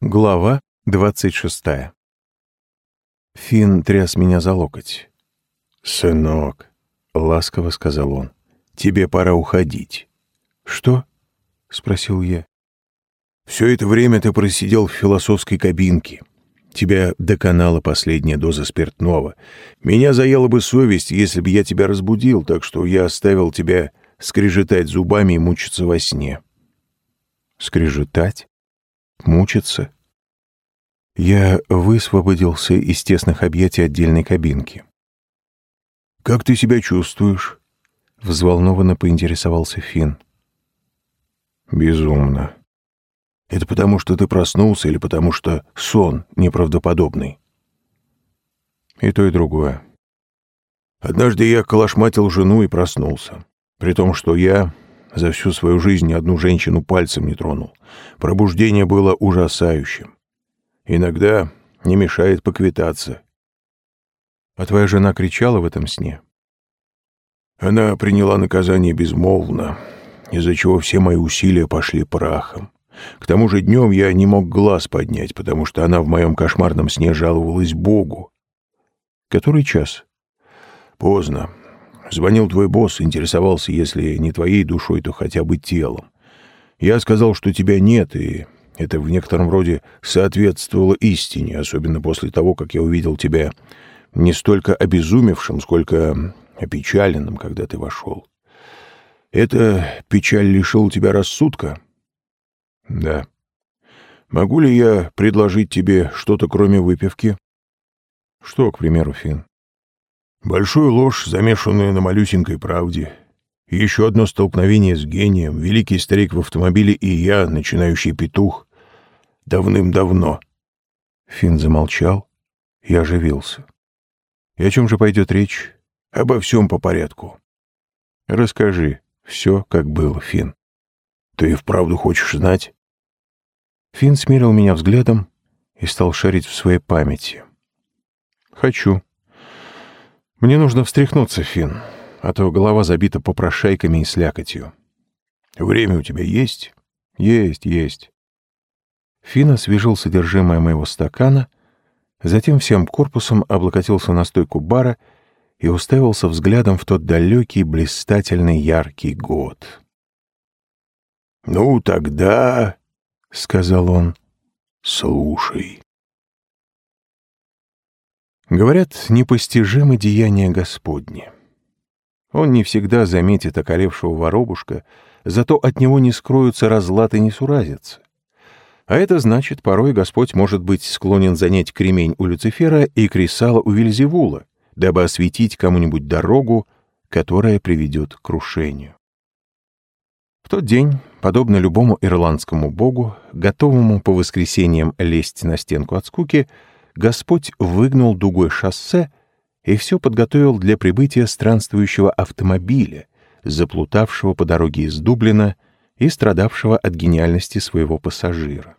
Глава двадцать шестая. Финн тряс меня за локоть. «Сынок», — ласково сказал он, — «тебе пора уходить». «Что?» — спросил я. «Все это время ты просидел в философской кабинке. Тебя доконала последняя доза спиртного. Меня заела бы совесть, если бы я тебя разбудил, так что я оставил тебя скрежетать зубами и мучиться во сне». «Скрежетать?» Мучиться? Я высвободился из тесных объятий отдельной кабинки. «Как ты себя чувствуешь?» — взволнованно поинтересовался Финн. «Безумно. Это потому, что ты проснулся или потому, что сон неправдоподобный?» «И то, и другое». «Однажды я колошматил жену и проснулся. При том, что я за всю свою жизнь ни одну женщину пальцем не тронул. Пробуждение было ужасающим. Иногда не мешает поквитаться. А твоя жена кричала в этом сне? Она приняла наказание безмолвно, из-за чего все мои усилия пошли прахом. К тому же днем я не мог глаз поднять, потому что она в моем кошмарном сне жаловалась Богу. Который час? Поздно. Звонил твой босс, интересовался, если не твоей душой, то хотя бы телом. Я сказал, что тебя нет, и это в некотором роде соответствовало истине, особенно после того, как я увидел тебя не столько обезумевшим, сколько опечаленным, когда ты вошел. Эта печаль лишила тебя рассудка? Да. Могу ли я предложить тебе что-то, кроме выпивки? Что, к примеру, Фин? Большую ложь, замешанную на малюсенькой правде. Еще одно столкновение с гением, великий старик в автомобиле и я, начинающий петух. Давным-давно. Финн замолчал и оживился. И о чем же пойдет речь? Обо всем по порядку. Расскажи все, как было, Финн. Ты и вправду хочешь знать? Финн смирил меня взглядом и стал шарить в своей памяти. Хочу. Мне нужно встряхнуться, Финн, а то голова забита попрошайками и слякотью. Время у тебя есть? Есть, есть. Финн освежил содержимое моего стакана, затем всем корпусом облокотился на стойку бара и уставился взглядом в тот далекий, блистательный, яркий год. «Ну, тогда...» — сказал он. «Слушай». Говорят, непостижимы деяния Господни. Он не всегда заметит околевшего воробушка, зато от него не скроются разлад и несуразица. А это значит, порой Господь может быть склонен занять кремень у Люцифера и кресало у Вильзевула, дабы осветить кому-нибудь дорогу, которая приведет к крушению. В тот день, подобно любому ирландскому богу, готовому по воскресеньям лезть на стенку от скуки, Господь выгнул дугой шоссе и все подготовил для прибытия странствующего автомобиля, заплутавшего по дороге из Дублина и страдавшего от гениальности своего пассажира.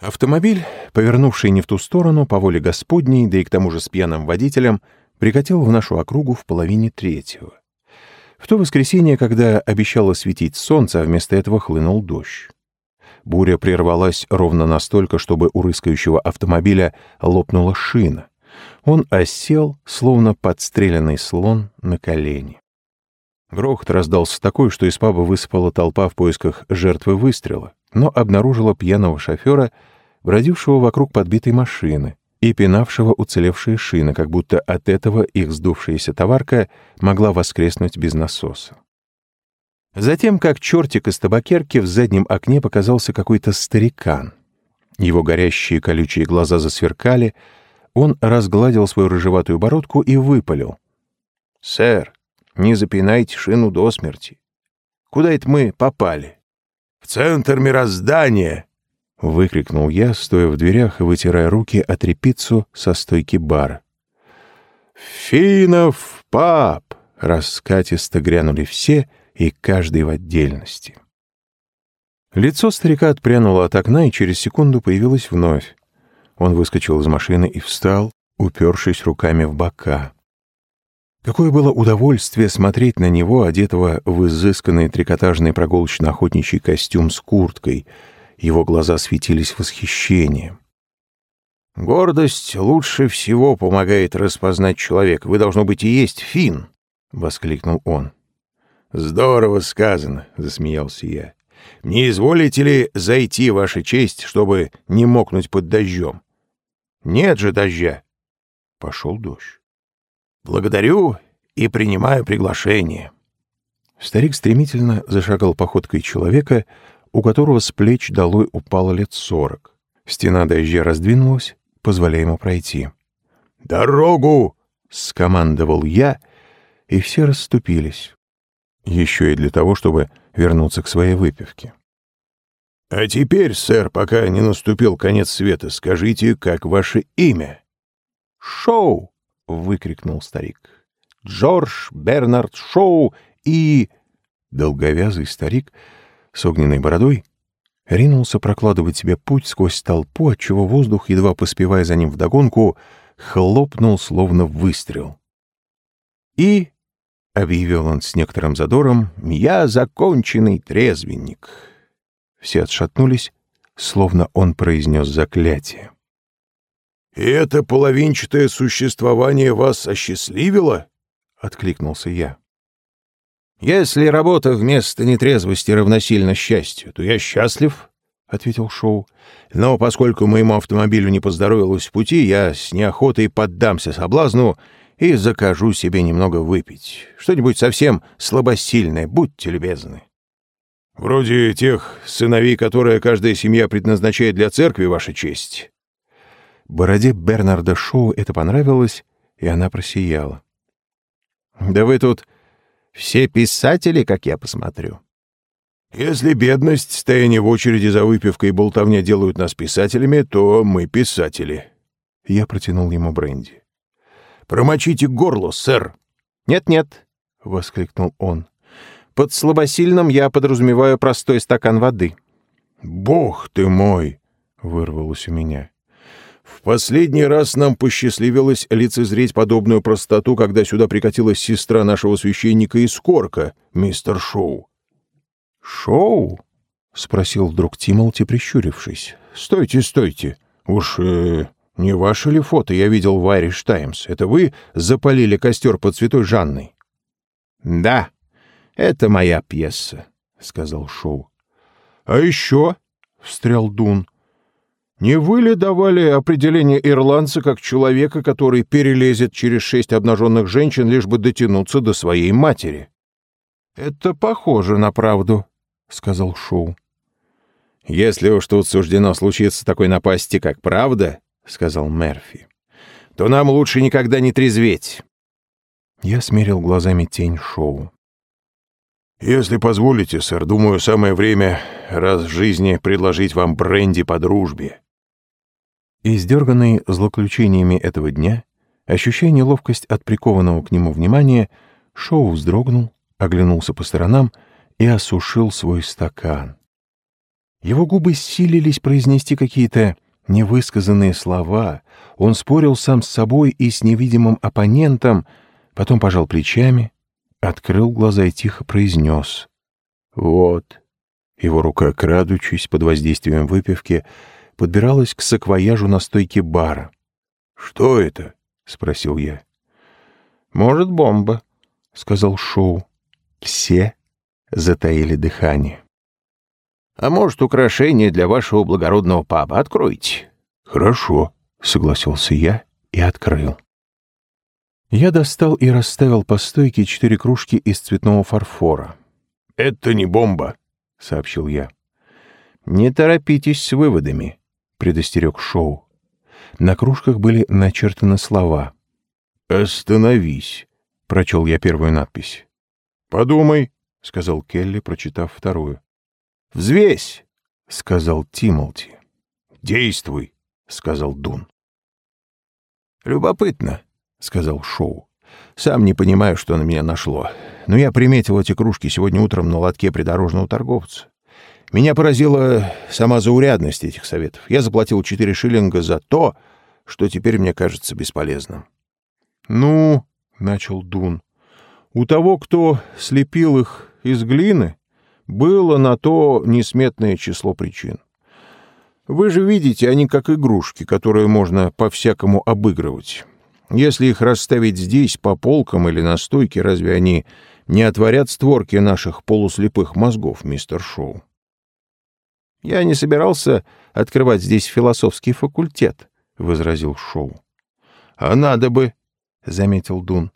Автомобиль, повернувший не в ту сторону, по воле Господней, да и к тому же с пьяным водителем, прикатил в нашу округу в половине третьего. В то воскресенье, когда обещало светить солнце, а вместо этого хлынул дождь. Буря прервалась ровно настолько, чтобы у рыскающего автомобиля лопнула шина. Он осел, словно подстреленный слон, на колени. Грохот раздался такой, что из паба высыпала толпа в поисках жертвы выстрела, но обнаружила пьяного шофера, бродившего вокруг подбитой машины и пинавшего уцелевшие шины, как будто от этого их сдувшаяся товарка могла воскреснуть без насоса. Затем, как чертик из табакерки, в заднем окне показался какой-то старикан. Его горящие колючие глаза засверкали, он разгладил свою рыжеватую бородку и выпалил. «Сэр, не запинайте шину до смерти. Куда это мы попали?» «В центр мироздания!» — выкрикнул я, стоя в дверях и вытирая руки от репицу со стойки бара. «Финов пап!» — раскатисто грянули все — и каждый в отдельности. Лицо старика отпрянуло от окна и через секунду появилось вновь. Он выскочил из машины и встал, упершись руками в бока. Какое было удовольствие смотреть на него, одетого в изысканный трикотажный прогулочно-охотничий костюм с курткой, Его глаза светились восхищением. «Гордость лучше всего помогает распознать человека. Вы, должно быть, и есть фин!» — воскликнул он. «Здорово сказано!» — засмеялся я. «Не изволите ли зайти, Ваша честь, чтобы не мокнуть под дождем?» «Нет же дождя!» Пошел дождь. «Благодарю и принимаю приглашение». Старик стремительно зашагал походкой человека, у которого с плеч долой упало лет сорок. Стена дождя раздвинулась, позволяя ему пройти. «Дорогу!» — скомандовал я, и все расступились. Еще и для того, чтобы вернуться к своей выпивке. «А теперь, сэр, пока не наступил конец света, скажите, как ваше имя?» «Шоу!» — выкрикнул старик. «Джордж Бернард Шоу и...» Долговязый старик с огненной бородой ринулся прокладывать себе путь сквозь толпу, отчего воздух, едва поспевая за ним вдогонку, хлопнул, словно выстрел. «И», — объявил он с некоторым задором, — «я законченный трезвенник». Все отшатнулись, словно он произнес заклятие. «И это половинчатое существование вас осчастливило?» — откликнулся я. «Если работа вместо нетрезвости равносильно счастью, то я счастлив», — ответил Шоу. «Но поскольку моему автомобилю не поздоровилось в пути, я с неохотой поддамся соблазну и закажу себе немного выпить. Что-нибудь совсем слабосильное, будьте любезны». «Вроде тех сыновей, которые каждая семья предназначает для церкви, Ваша честь». Бороде Бернарда Шоу это понравилось, и она просияла. «Да вы тут все писатели, как я посмотрю. Если бедность, стояние в очереди за выпивкой и болтовня делают нас писателями, то мы писатели. Я протянул ему бренди. Промочите горло, сэр. Нет-нет, воскликнул он. Под слабосильным я подразумеваю простой стакан воды. Бог ты мой, вырвалось у меня. В последний раз нам посчастливилось лицезреть подобную простоту, когда сюда прикатилась сестра нашего священника из Корка, мистер Шоу. «Шоу?» — спросил вдруг Тимолти, прищурившись. «Стойте, стойте. Уж э, не ваше ли фото я видел в Irish Times? Это вы запалили костер под Святой Жанной?» «Да, это моя пьеса», — сказал Шоу. «А еще?» — встрял Дун. Не вы ли давали определение ирландца как человека, который перелезет через шесть обнаженных женщин, лишь бы дотянуться до своей матери? — Это похоже на правду, — сказал Шоу. — Если уж тут суждено случиться такой напасти, как правда, — сказал Мерфи, — то нам лучше никогда не трезветь. Я смерил глазами тень Шоу. «Если позволите, сэр, думаю, самое время раз в жизни предложить вам бренди по дружбе. Издерганный злоключениями этого дня, ощущая неловкость от прикованного к нему внимания, Шоу вздрогнул, оглянулся по сторонам и осушил свой стакан. Его губы силились произнести какие-то невысказанные слова, он спорил сам с собой и с невидимым оппонентом, потом пожал плечами, открыл глаза и тихо произнес «Вот». Его рука, крадучись под воздействием выпивки, подбиралась к саквояжу на стойке бара. «Что это?» — спросил я. «Может, бомба», — сказал Шоу. Все затаили дыхание. «А может, украшение для вашего благородного паба? Откройте». «Хорошо», — согласился я и открыл. Я достал и расставил по стойке четыре кружки из цветного фарфора. «Это не бомба», — сообщил я. «Не торопитесь с выводами», — предостерег Шоу. На кружках были начертаны слова. «Остановись», — прочел я первую надпись. «Подумай», — сказал Келли, прочитав вторую. «Взвесь», — сказал Тимолти. «Действуй», — сказал Дун. «Любопытно», — сказал Шоу. «Сам не понимаю, что на меня нашло. Но я приметил эти кружки сегодня утром на лотке придорожного торговца. Меня поразила сама заурядность этих советов. Я заплатил четыре шиллинга за то, что теперь мне кажется бесполезным. — Ну, — начал Дун, — у того, кто слепил их из глины, было на то несметное число причин. Вы же видите, они как игрушки, которые можно по-всякому обыгрывать. Если их расставить здесь, по полкам или на стойке, разве они не отворят створки наших полуслепых мозгов, мистер Шоу? Я не собирался открывать здесь философский факультет, — возразил Шоу. — А надо бы, — заметил Дун.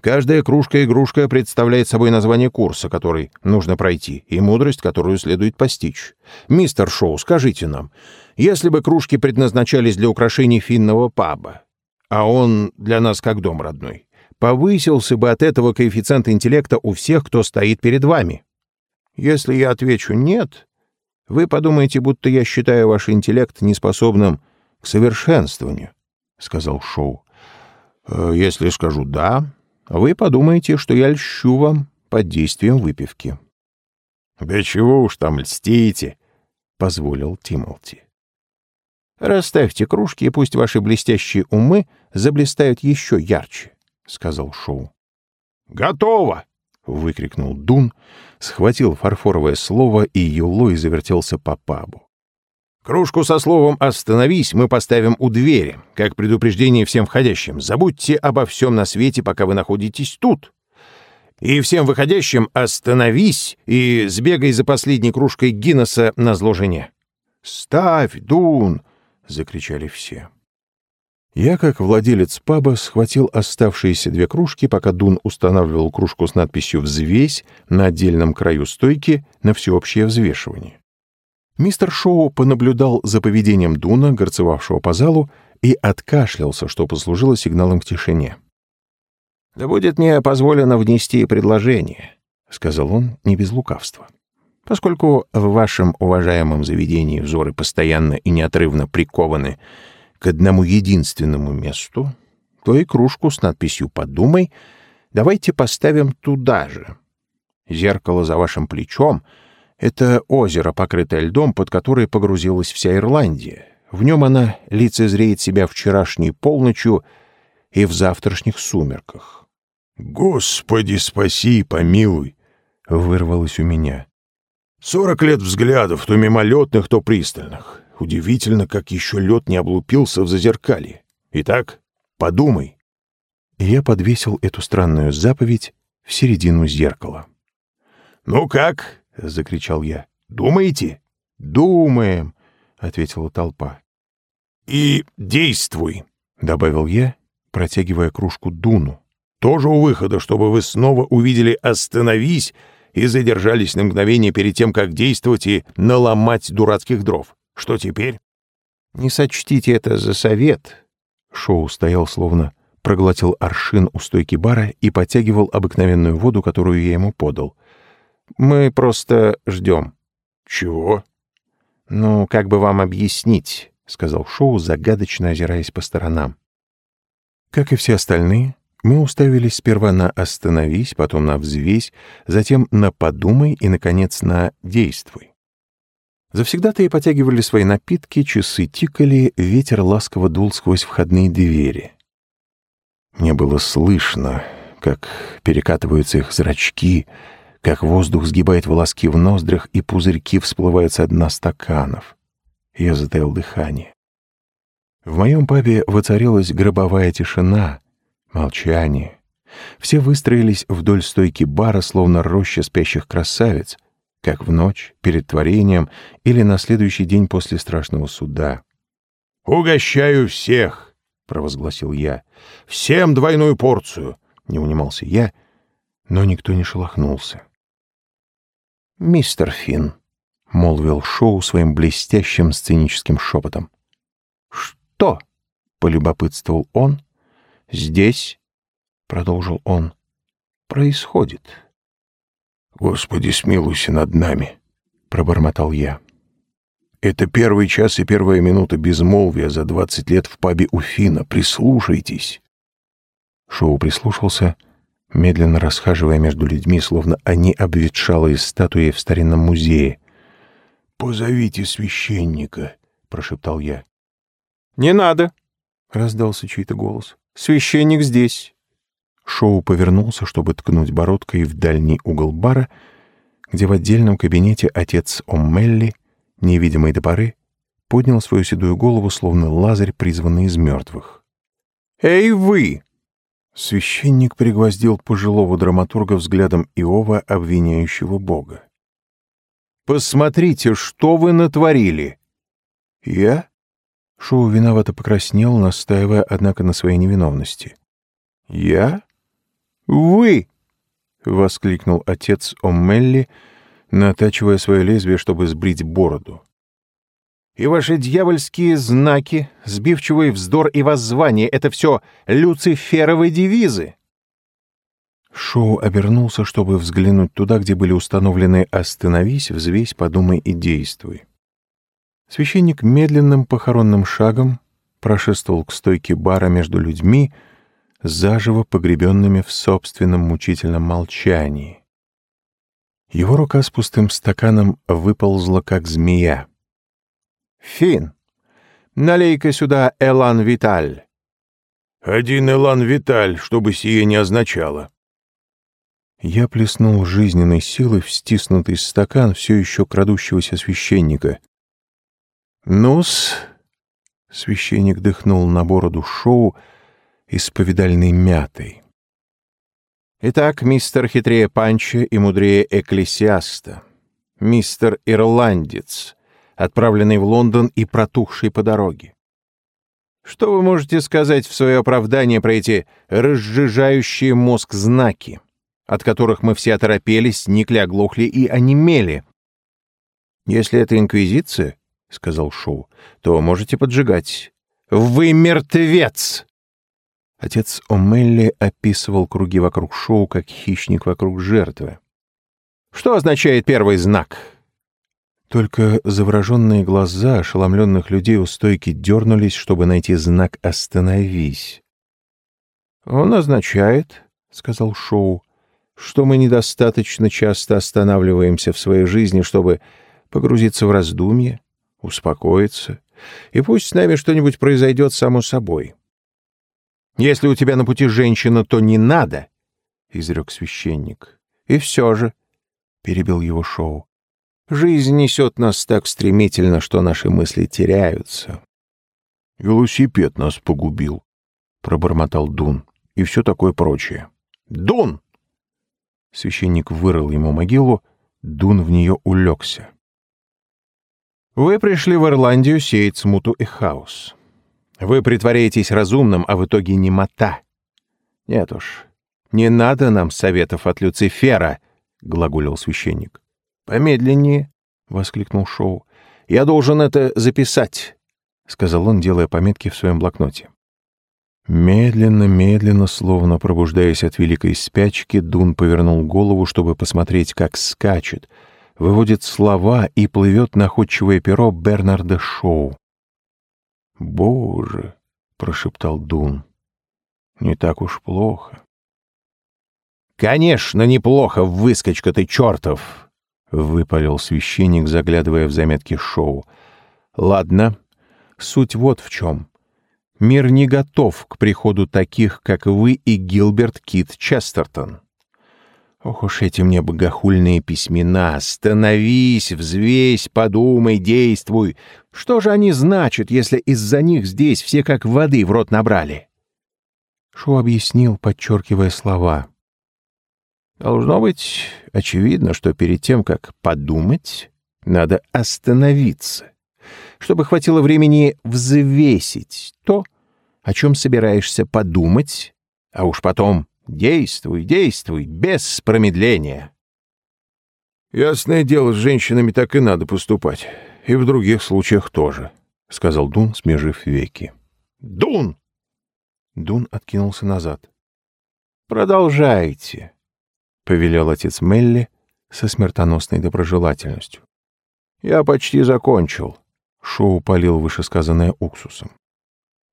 Каждая кружка-игрушка представляет собой название курса, который нужно пройти, и мудрость, которую следует постичь. Мистер Шоу, скажите нам, если бы кружки предназначались для украшений финного паба, а он для нас как дом родной, повысился бы от этого коэффициент интеллекта у всех, кто стоит перед вами? Если я отвечу «нет», вы подумаете, будто я считаю ваш интеллект неспособным к совершенствованию, — сказал Шоу. «Э, если скажу «да», вы подумаете, что я льщу вам под действием выпивки. — Да чего уж там льстите, — позволил Тимолти. — Расставьте кружки, и пусть ваши блестящие умы заблистают еще ярче, — сказал Шоу. — Готово! — выкрикнул Дун, схватил фарфоровое слово, и юлой завертелся по пабу. Кружку со словом «Остановись» мы поставим у двери, как предупреждение всем входящим. Забудьте обо всем на свете, пока вы находитесь тут. И всем выходящим «Остановись» и сбегай за последней кружкой Гиннесса на зло жене. «Ставь, Дун!» — закричали все. Я, как владелец паба, схватил оставшиеся две кружки, пока Дун устанавливал кружку с надписью «Взвесь» на отдельном краю стойки на всеобщее взвешивание. Мистер Шоу понаблюдал за поведением Дуна, горцевавшего по залу, и откашлялся, что послужило сигналом к тишине. «Да будет мне позволено внести предложение», — сказал он не без лукавства. «Поскольку в вашем уважаемом заведении взоры постоянно и неотрывно прикованы к одному единственному месту, то и кружку с надписью «Подумай» давайте поставим туда же. Зеркало за вашим плечом — это озеро, покрытое льдом, под которое погрузилась вся Ирландия. В нем она лицезреет себя вчерашней полночью и в завтрашних сумерках. «Господи, спаси и помилуй!» — вырвалось у меня. «Сорок лет взглядов, то мимолетных, то пристальных. Удивительно, как еще лед не облупился в зазеркалье. Итак, подумай». я подвесил эту странную заповедь в середину зеркала. «Ну как?» — закричал я. «Думаете?» «Думаем», — ответила толпа. «И действуй», — добавил я, протягивая кружку Дуну. «Тоже у выхода, чтобы вы снова увидели «Остановись» и задержались на мгновение перед тем, как действовать и наломать дурацких дров. Что теперь?» «Не сочтите это за совет». Шоу стоял словно проглотил аршин у стойки бара и подтягивал обыкновенную воду, которую я ему подал. Мы просто ждем. Чего? Ну, как бы вам объяснить, сказал Шоу, загадочно озираясь по сторонам. Как и все остальные, мы уставились сперва на «остановись», потом на «взвесь», затем на «подумай» и, наконец, на «действуй». Завсегда-то и потягивали свои напитки, часы тикали, ветер ласково дул сквозь входные двери. Мне было слышно, как перекатываются их зрачки, как воздух сгибает волоски в ноздрях, и пузырьки всплывают со дна стаканов. Я затаил дыхание. В моем пабе воцарилась гробовая тишина, молчание. Все выстроились вдоль стойки бара, словно роща спящих красавиц, как в ночь, перед творением или на следующий день после страшного суда. «Угощаю всех!» — провозгласил я. «Всем двойную порцию!» — не унимался я, но никто не шелохнулся. «Мистер Финн», — молвил Шоу своим блестящим сценическим шепотом. «Что?» — полюбопытствовал он. «Здесь», — продолжил он, — «происходит». «Господи, смилуйся над нами», — пробормотал я. «Это первый час и первая минута безмолвия за двадцать лет в пабе у Фина. Прислушайтесь». Шоу прислушался — медленно расхаживая между людьми, словно они обветшалые статуи в старинном музее. «Позовите священника», — прошептал я. «Не надо», — раздался чей-то голос. «Священник здесь». Шоу повернулся, чтобы ткнуть бородкой в дальний угол бара, где в отдельном кабинете отец Оммелли, невидимый до поры, поднял свою седую голову, словно лазарь, призванный из мертвых. «Эй, вы!» Священник пригвоздил пожилого драматурга взглядом Иова, обвиняющего Бога. «Посмотрите, что вы натворили!» «Я?» Шоу виновато покраснел, настаивая, однако, на своей невиновности. «Я?» «Вы!» — воскликнул отец Омелли, натачивая свое лезвие, чтобы сбрить бороду. «И ваши дьявольские знаки, сбивчивый вздор и воззвание — это все люциферовые девизы!» Шоу обернулся, чтобы взглянуть туда, где были установлены «Остановись, взвесь, подумай и действуй». Священник медленным похоронным шагом прошествовал к стойке бара между людьми, заживо погребенными в собственном мучительном молчании. Его рука с пустым стаканом выползла, как змея. «Фин, налей-ка сюда Элан Виталь». «Один Элан Виталь, чтобы сие не означало». Я плеснул жизненной силой в стиснутый стакан все еще крадущегося священника. «Ну-с...» — священник дыхнул на бороду шоу, — исповедальной мятой. Итак, мистер хитрее Панча и мудрее Экклесиаста, мистер Ирландец, отправленный в Лондон и протухший по дороге. Что вы можете сказать в свое оправдание про эти разжижающие мозг знаки, от которых мы все оторопелись, никли, оглохли и онемели? Если это инквизиция, — сказал Шоу, — то можете поджигать. Вы мертвец! Отец О'Мелли описывал круги вокруг шоу, как хищник вокруг жертвы. «Что означает первый знак?» Только завороженные глаза ошеломленных людей у стойки дернулись, чтобы найти знак «Остановись». «Он означает, — сказал Шоу, — что мы недостаточно часто останавливаемся в своей жизни, чтобы погрузиться в раздумье, успокоиться, и пусть с нами что-нибудь произойдет само собой». Если у тебя на пути женщина, то не надо, — изрек священник. И все же, — перебил его Шоу, — жизнь несет нас так стремительно, что наши мысли теряются. Велосипед нас погубил, — пробормотал Дун, и все такое прочее. Дун! Священник вырыл ему могилу, Дун в нее улегся. Вы пришли в Ирландию сеять смуту и хаос. Вы притворяетесь разумным, а в итоге немота. Нет уж, не надо нам советов от Люцифера, — глаголил священник. Помедленнее, — воскликнул Шоу. Я должен это записать, — сказал он, делая пометки в своем блокноте. Медленно, медленно, словно пробуждаясь от великой спячки, Дун повернул голову, чтобы посмотреть, как скачет, выводит слова и плывет находчивое перо Бернарда Шоу. «Боже!» — прошептал Дун. «Не так уж плохо». «Конечно, неплохо, выскочка ты чертов!» — выпалил священник, заглядывая в заметки шоу. «Ладно, суть вот в чем. Мир не готов к приходу таких, как вы и Гилберт Кит Честертон. Ох уж эти мне богохульные письмена. Становись, взвесь, подумай, действуй. Что же они значат, если из-за них здесь все как воды в рот набрали? Шу объяснил, подчеркивая слова. Должно быть очевидно, что перед тем, как подумать, надо остановиться, чтобы хватило времени взвесить то, о чем собираешься подумать, а уж потом Действуй, действуй, без промедления. Ясное дело, с женщинами так и надо поступать. И в других случаях тоже, — сказал Дун, смежив веки. Дун! Дун откинулся назад. Продолжайте, — повелел отец Мелли со смертоносной доброжелательностью. Я почти закончил. Шоу полил вышесказанное уксусом.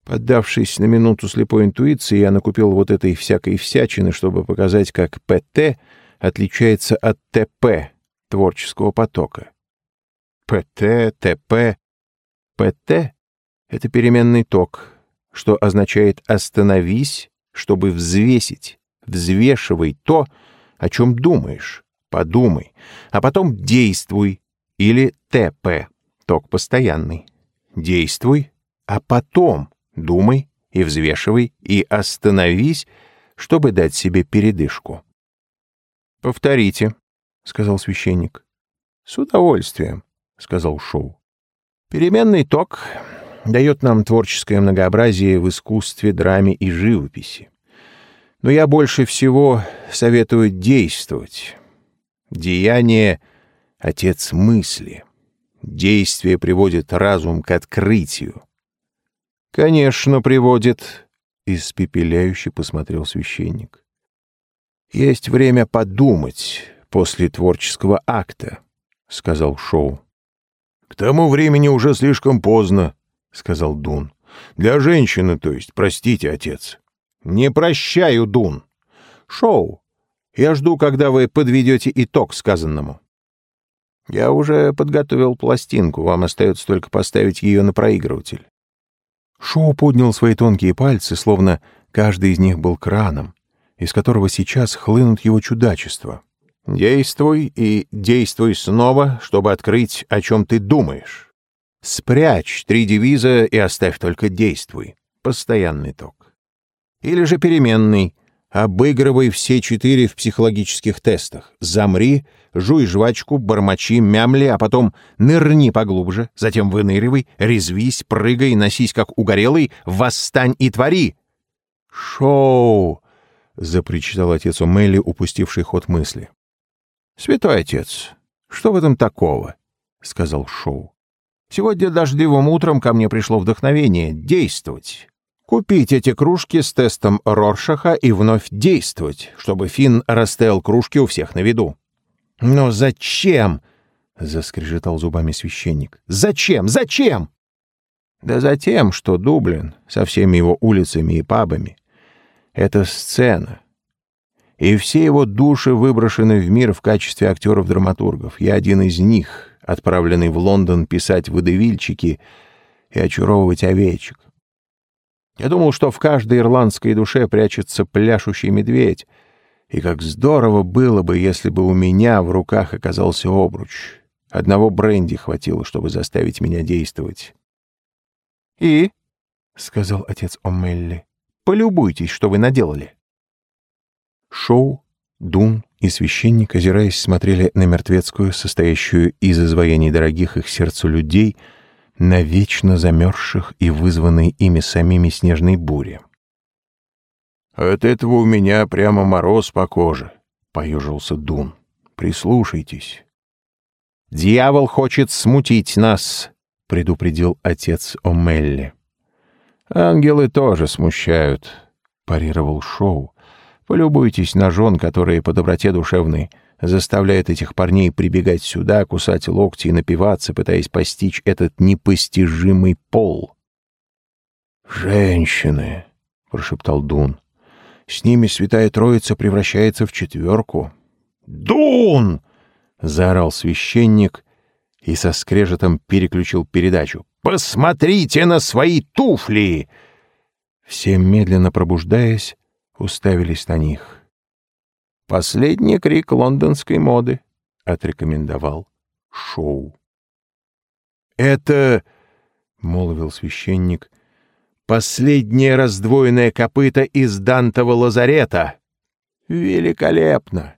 Поддавшись на минуту слепой интуиции, я накупил вот этой всякой всячины, чтобы показать, как ПТ отличается от ТП творческого потока. ПТ, ТП. ПТ — это переменный ток, что означает «остановись», чтобы взвесить. Взвешивай то, о чем думаешь. Подумай. А потом действуй. Или ТП — ток постоянный. действуй, а потом думай и взвешивай, и остановись, чтобы дать себе передышку. «Повторите», — сказал священник. «С удовольствием», — сказал Шоу. «Переменный ток дает нам творческое многообразие в искусстве, драме и живописи. Но я больше всего советую действовать. Деяние — отец мысли. Действие приводит разум к открытию. «Конечно, приводит», — испепеляюще посмотрел священник. «Есть время подумать после творческого акта», — сказал Шоу. «К тому времени уже слишком поздно», — сказал Дун. «Для женщины, то есть, простите, отец». «Не прощаю, Дун. Шоу, я жду, когда вы подведете итог сказанному». «Я уже подготовил пластинку, вам остается только поставить ее на проигрыватель». Шоу поднял свои тонкие пальцы, словно каждый из них был краном, из которого сейчас хлынут его чудачества. «Действуй и действуй снова, чтобы открыть, о чем ты думаешь. Спрячь три девиза и оставь только «действуй». Постоянный ток. Или же переменный. Обыгрывай все четыре в психологических тестах. Замри, жуй жвачку, бормочи, мямли, а потом нырни поглубже, затем выныривай, резвись, прыгай, носись как угорелый, восстань и твори. «Шоу!» — запричитал отец Умелли, упустивший ход мысли. «Святой отец, что в этом такого?» — сказал Шоу. «Сегодня дождливым утром ко мне пришло вдохновение действовать. Купить эти кружки с тестом Роршаха и вновь действовать, чтобы Финн расставил кружки у всех на виду. «Но зачем?» — заскрежетал зубами священник. «Зачем? Зачем?» «Да затем, что Дублин со всеми его улицами и пабами — это сцена. И все его души выброшены в мир в качестве актеров-драматургов. Я один из них, отправленный в Лондон писать водевильчики и очаровывать овечек. Я думал, что в каждой ирландской душе прячется пляшущий медведь, и как здорово было бы, если бы у меня в руках оказался обруч. Одного бренди хватило, чтобы заставить меня действовать. «И?» — сказал отец О'Мелли. «Полюбуйтесь, что вы наделали». Шоу, Дун и священник, озираясь, смотрели на мертвецкую, состоящую из изваяний дорогих их сердцу людей, навечно замерзших и вызванной ими самими снежной буре. «От этого у меня прямо мороз по коже», — поюжился Дун. «Прислушайтесь». «Дьявол хочет смутить нас», — предупредил отец О'Мелли. «Ангелы тоже смущают», — парировал Шоу. «Полюбуйтесь на жен, которые по доброте душевной заставляют этих парней прибегать сюда, кусать локти и напиваться, пытаясь постичь этот непостижимый пол». «Женщины», — прошептал Дун. С ними Святая Троица превращается в четверку. «Дун!» — заорал священник и со скрежетом переключил передачу. «Посмотрите на свои туфли!» Все, медленно пробуждаясь, уставились на них. «Последний крик лондонской моды», — отрекомендовал Шоу. «Это...» — молвил священник, Последнее раздвоенное копыто из Дантова лазарета. Великолепно!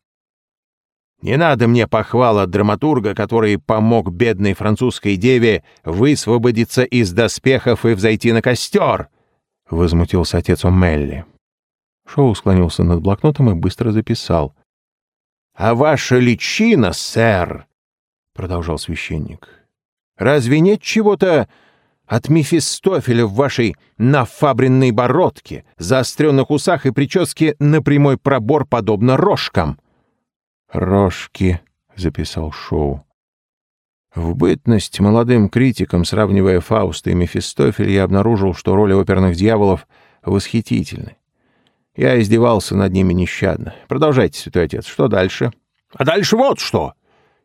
Не надо мне похвала драматурга, который помог бедной французской деве высвободиться из доспехов и взойти на костер, — возмутился отец О'Мелли. Шоу склонился над блокнотом и быстро записал. — А ваша личина, сэр, — продолжал священник, — разве нет чего-то от Мефистофеля в вашей нафабренной бородке, заостренных усах и прическе на прямой пробор, подобно рожкам. «Рожки», — записал Шоу. В бытность молодым критиком, сравнивая Фауста и Мефистофеля, я обнаружил, что роли оперных дьяволов восхитительны. Я издевался над ними нещадно. Продолжайте, святой отец, что дальше? А дальше вот что!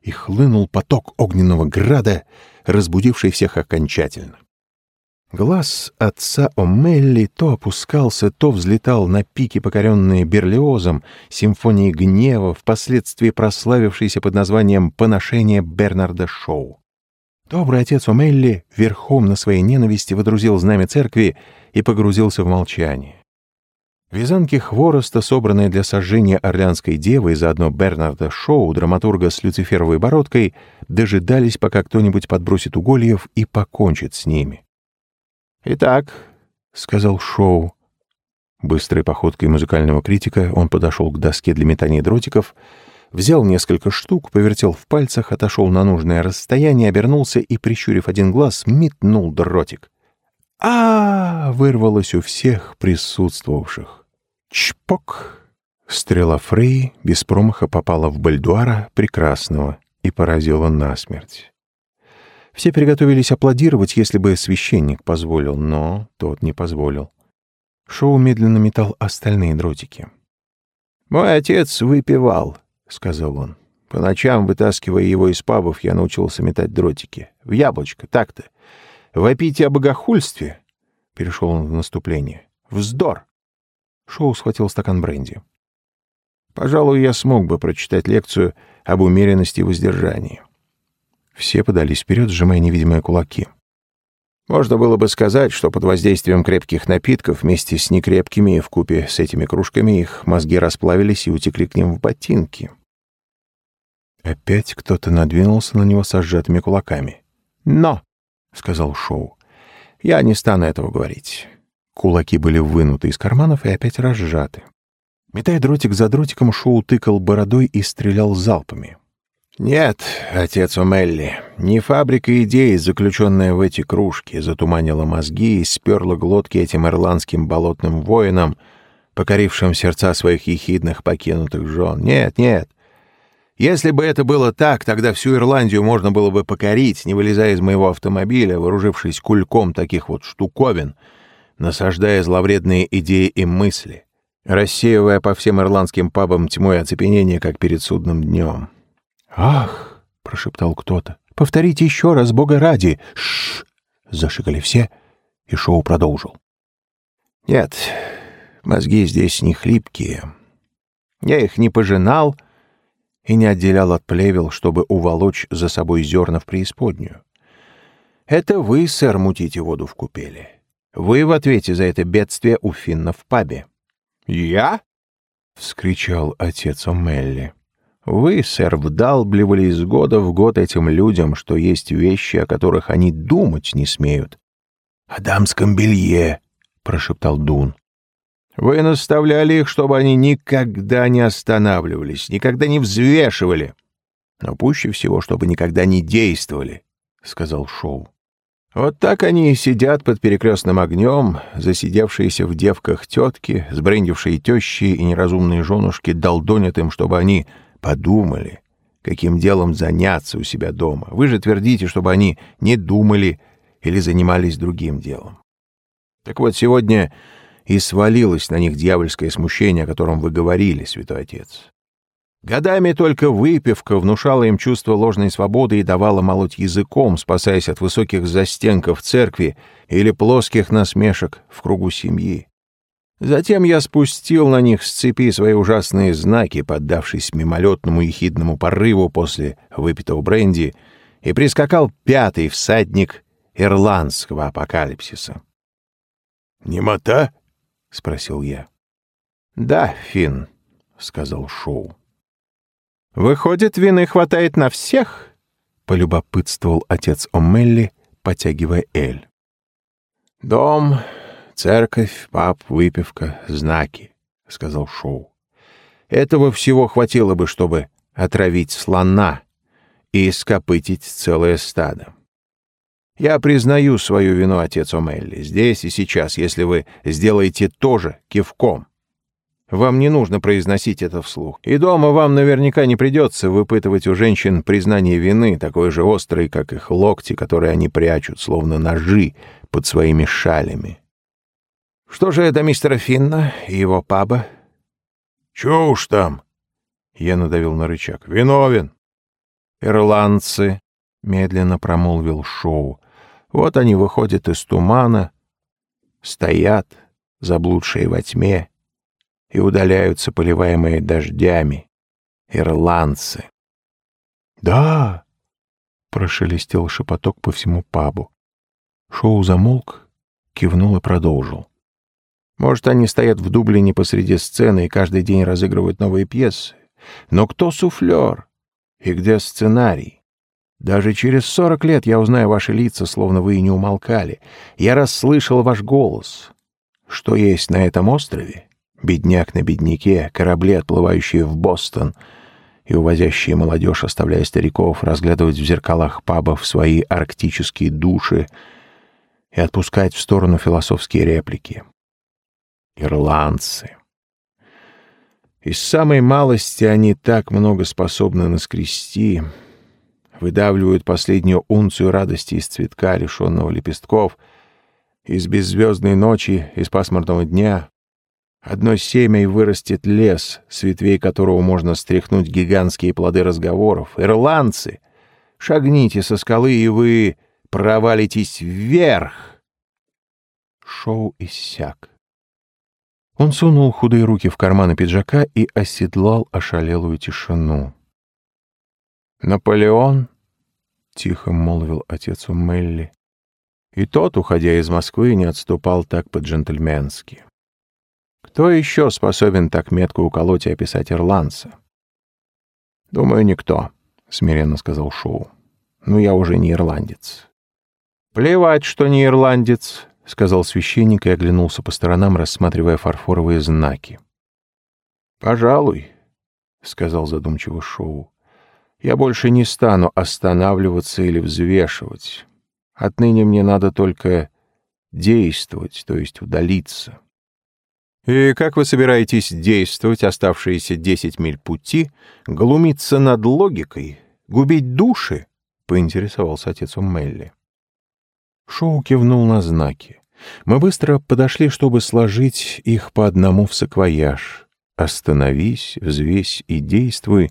И хлынул поток огненного града, разбудивший всех окончательно. Глаз отца О'Мелли то опускался, то взлетал на пике, покоренные Берлиозом, симфонией гнева, впоследствии прославившейся под названием «Поношение Бернарда Шоу». Добрый отец Омелли верхом на своей ненависти водрузил знамя церкви и погрузился в молчание. Вязанки хвороста, собранные для сожжения Орлянской девы и заодно Бернарда Шоу, драматурга с люциферовой бородкой, дожидались, пока кто-нибудь подбросит угольев и покончит с ними. «Итак», — сказал Шоу, быстрой походкой музыкального критика, он подошел к доске для метания дротиков — взял несколько штук, повертел в пальцах, отошел на нужное расстояние, обернулся и, прищурив один глаз, метнул дротик. а, -а, -а вырвалось у всех присутствовавших. Чпок! Стрела Фрей без промаха попала в Бальдуара Прекрасного и поразила насмерть. Все приготовились аплодировать, если бы священник позволил, но тот не позволил. Шоу медленно метал остальные дротики. «Мой отец выпивал», — сказал он. «По ночам, вытаскивая его из пабов, я научился метать дротики. В яблочко, так-то. Вопите о богохульстве!» — перешел он в наступление. «Вздор!» Шоу схватил стакан бренди. «Пожалуй, я смог бы прочитать лекцию об умеренности и воздержании». Все подались вперед, сжимая невидимые кулаки. Можно было бы сказать, что под воздействием крепких напитков вместе с некрепкими и вкупе с этими кружками их мозги расплавились и утекли к ним в ботинки. Опять кто-то надвинулся на него со сжатыми кулаками. «Но!» — сказал Шоу. «Я не стану этого говорить». Кулаки были вынуты из карманов и опять разжаты. Метая дротик за дротиком, Шоу тыкал бородой и стрелял залпами. «Нет, отец Омелли, не фабрика идей, заключенная в эти кружки, затуманила мозги и сперла глотки этим ирландским болотным воинам, покорившим сердца своих ехидных покинутых жен. Нет, нет. Если бы это было так, тогда всю Ирландию можно было бы покорить, не вылезая из моего автомобиля, вооружившись кульком таких вот штуковин, насаждая зловредные идеи и мысли, рассеивая по всем ирландским пабам тьму и оцепенение, как перед судным днем». «Ах!» — прошептал кто-то. «Повторите еще раз, Бога ради!» «Шш!» — зашикали все, и шоу продолжил. «Нет, мозги здесь не хлипкие. Я их не пожинал и не отделял от плевел, чтобы уволочь за собой зерна в преисподнюю. Это вы, сэр, мутите воду в купели. Вы в ответе за это бедствие у Финна в пабе». «Я?» — вскричал отец О'Мелли. Вы, сэр, вдалбливали из года в год этим людям, что есть вещи, о которых они думать не смеют. — О дамском белье, — прошептал Дун. Вы наставляли их, чтобы они никогда не останавливались, никогда не взвешивали. Но пуще всего, чтобы никогда не действовали, — сказал Шоу. Вот так они и сидят под перекрестным огнем, засидевшиеся в девках тетки, сбрендившие тещи и неразумные женушки долдонят им, чтобы они подумали, каким делом заняться у себя дома. Вы же твердите, чтобы они не думали или занимались другим делом. Так вот, сегодня и свалилось на них дьявольское смущение, о котором вы говорили, святой отец. Годами только выпивка внушала им чувство ложной свободы и давала молоть языком, спасаясь от высоких застенков церкви или плоских насмешек в кругу семьи. Затем я спустил на них с цепи свои ужасные знаки, поддавшись мимолетному ехидному порыву после выпитого бренди, и прискакал пятый всадник ирландского апокалипсиса. «Немота?» — спросил я. «Да, Финн», — сказал Шоу. «Выходит, вины хватает на всех?» — полюбопытствовал отец О'Мелли, потягивая эль. «Дом, Церковь, пап, выпивка, знаки, — сказал Шоу. Этого всего хватило бы, чтобы отравить слона и скопытить целое стадо. Я признаю свою вину, отец Омелли, здесь и сейчас, если вы сделаете то же кивком. Вам не нужно произносить это вслух. И дома вам наверняка не придется выпытывать у женщин признание вины, такой же острой, как их локти, которые они прячут, словно ножи под своими шалями. Что же это мистера Финна и его паба? Чё уж там? Я надавил на рычаг. Виновен. Ирландцы, медленно промолвил Шоу. Вот они выходят из тумана, стоят, заблудшие во тьме, и удаляются, поливаемые дождями. Ирландцы. Да, Прошелестел шепоток по всему пабу. Шоу замолк, кивнул и продолжил. Может, они стоят в Дублине посреди сцены и каждый день разыгрывают новые пьесы. Но кто суфлер? И где сценарий? Даже через сорок лет я узнаю ваши лица, словно вы и не умолкали. Я расслышал ваш голос. Что есть на этом острове? Бедняк на бедняке, корабли, отплывающие в Бостон, и увозящие молодежь, оставляя стариков, разглядывать в зеркалах пабов свои арктические души и отпускать в сторону философские реплики. Ирландцы. Из самой малости они так много способны наскрести, выдавливают последнюю унцию радости из цветка, лишенного лепестков, из беззвездной ночи, из пасмурного дня. Одно семя и вырастет лес, с ветвей которого можно стряхнуть гигантские плоды разговоров. Ирландцы! Шагните со скалы, и вы провалитесь вверх! Шоу иссяк. Он сунул худые руки в карманы пиджака и оседлал ошалелую тишину. «Наполеон?» — тихо молвил отец у Мелли. И тот, уходя из Москвы, не отступал так по-джентльменски. Кто еще способен так метко уколоть и описать ирландца? «Думаю, никто», — смиренно сказал Шоу. «Ну, я уже не ирландец». «Плевать, что не ирландец», — сказал священник и оглянулся по сторонам, рассматривая фарфоровые знаки. «Пожалуй», — сказал задумчиво Шоу, — «я больше не стану останавливаться или взвешивать. Отныне мне надо только действовать, то есть удалиться». «И как вы собираетесь действовать оставшиеся десять миль пути, глумиться над логикой, губить души?» — поинтересовался отец у. Шоу кивнул на знаки. Мы быстро подошли, чтобы сложить их по одному в саквояж. Остановись, взвесь и действуй.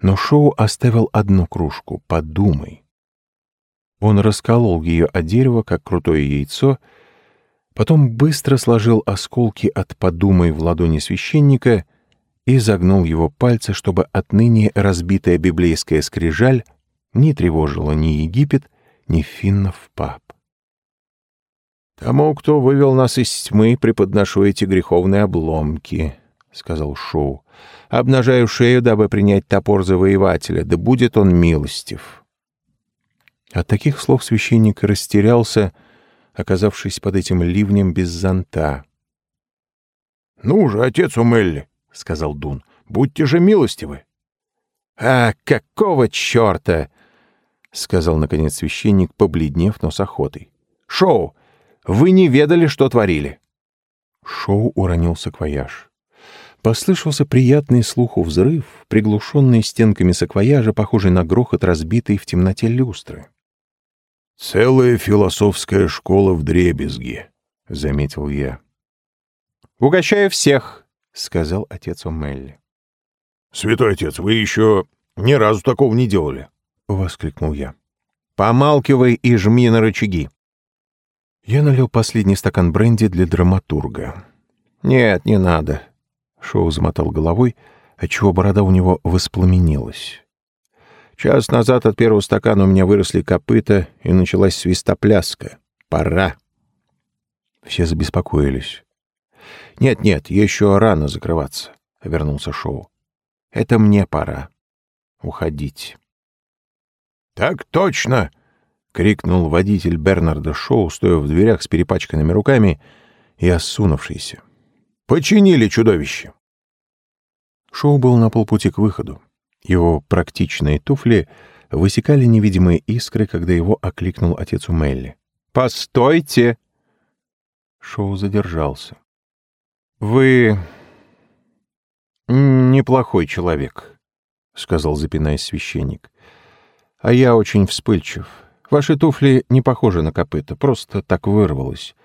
Но Шоу оставил одну кружку. Подумай. Он расколол ее о дерево, как крутое яйцо, потом быстро сложил осколки от «подумай» в ладони священника и загнул его пальцы, чтобы отныне разбитая библейская скрижаль не тревожила ни Египет, ни финнов пап. «Тому, кто вывел нас из тьмы, преподношу эти греховные обломки», — сказал Шоу. «Обнажаю шею, дабы принять топор завоевателя, да будет он милостив». От таких слов священник растерялся, оказавшись под этим ливнем без зонта. «Ну же, отец Умелли», — сказал Дун, — «будьте же милостивы». «А какого черта?» — сказал, наконец, священник, побледнев, но с охотой. «Шоу, вы не ведали, что творили!» Шоу уронил саквояж. Послышался приятный слуху взрыв, приглушенный стенками саквояжа, похожий на грохот разбитой в темноте люстры. «Целая философская школа в дребезге», — заметил я. «Угощаю всех», — сказал отец Омелли. «Святой отец, вы еще ни разу такого не делали», — воскликнул я. «Помалкивай и жми на рычаги», я налил последний стакан бренди для драматурга. «Нет, не надо», — Шоу замотал головой, отчего борода у него воспламенилась. «Час назад от первого стакана у меня выросли копыта, и началась свистопляска. Пора». Все забеспокоились. «Нет-нет, еще рано закрываться», — вернулся Шоу. «Это мне пора. Уходить». «Так точно!» — крикнул водитель Бернарда Шоу, стоя в дверях с перепачканными руками и осунувшийся. «Починили чудовище!» Шоу был на полпути к выходу. Его практичные туфли высекали невидимые искры, когда его окликнул отец Умелли. «Постойте!» Шоу задержался. «Вы неплохой человек», — сказал, запинаясь священник. «А я очень вспыльчив. Ваши туфли не похожи на копыта, просто так вырвалось.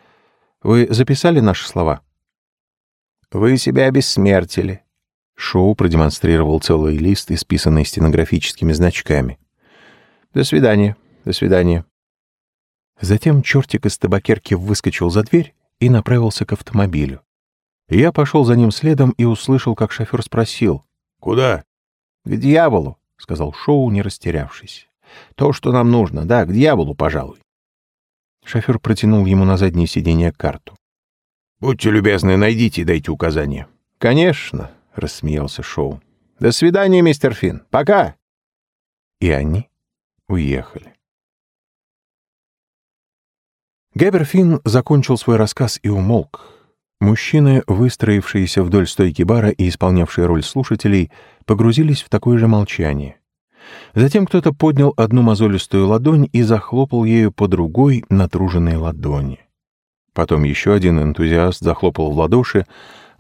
Вы записали наши слова? Вы себя обессмертили. Шоу продемонстрировал целый лист, исписанный стенографическими значками. До свидания, до свидания. Затем чертик из табакерки выскочил за дверь и направился к автомобилю. Я пошел за ним следом и услышал, как шофер спросил. «Куда?» «К дьяволу», — сказал Шоу, не растерявшись. То, что нам нужно. Да, к дьяволу, пожалуй. Шофер протянул ему на заднее сиденье карту. «Будьте любезны, найдите и дайте указания». «Конечно», — рассмеялся Шоу. «До свидания, мистер Финн. Пока!» И они уехали. Гебер Финн закончил свой рассказ и умолк. Мужчины, выстроившиеся вдоль стойки бара и исполнявшие роль слушателей, погрузились в такое же молчание. Затем кто-то поднял одну мозолистую ладонь и захлопал ею по другой натруженной ладони. Потом еще один энтузиаст захлопал в ладоши,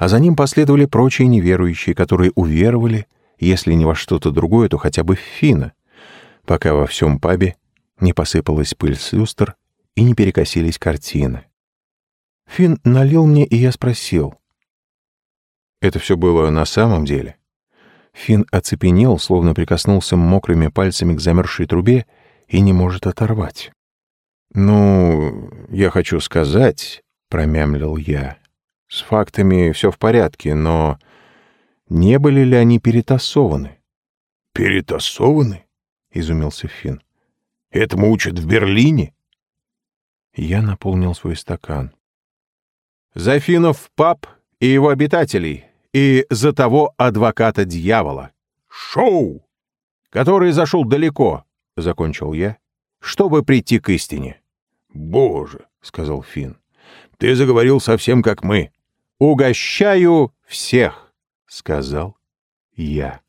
а за ним последовали прочие неверующие, которые уверовали, если не во что-то другое, то хотя бы в Фина, пока во всем пабе не посыпалась пыль с люстр и не перекосились картины. Фин налил мне, и я спросил. «Это все было на самом деле?» Фин оцепенел, словно прикоснулся мокрыми пальцами к замерзшей трубе и не может оторвать. «Ну, я хочу сказать», — промямлил я, — «с фактами все в порядке, но не были ли они перетасованы?» «Перетасованы?» — изумился Фин. «Этому учат в Берлине?» Я наполнил свой стакан. «За Финов пап и его обитателей, и за того адвоката дьявола. Шоу! Который зашел далеко, — закончил я, — чтобы прийти к истине. «Боже!» — сказал Финн. «Ты заговорил совсем как мы». «Угощаю всех!» — сказал я.